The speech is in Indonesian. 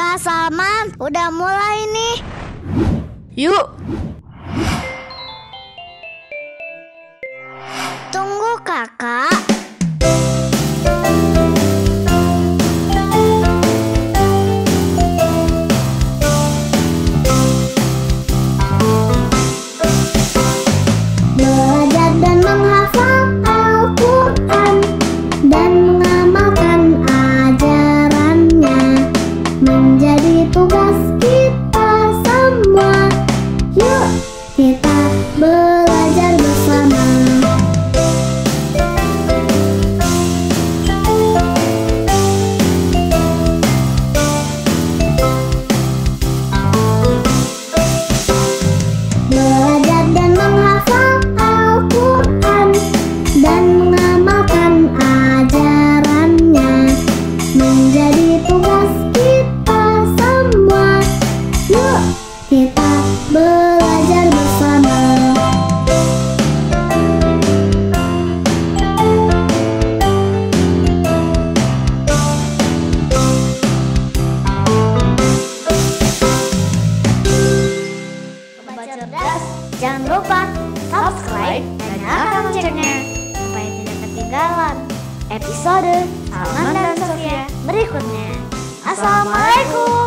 Kak Salman, udah mulai nih. Yuk, jangan lupa subscribe dan nyalakan loncengnya supaya tidak ketinggalan episode Salman dan Sofia berikutnya. Assalamualaikum.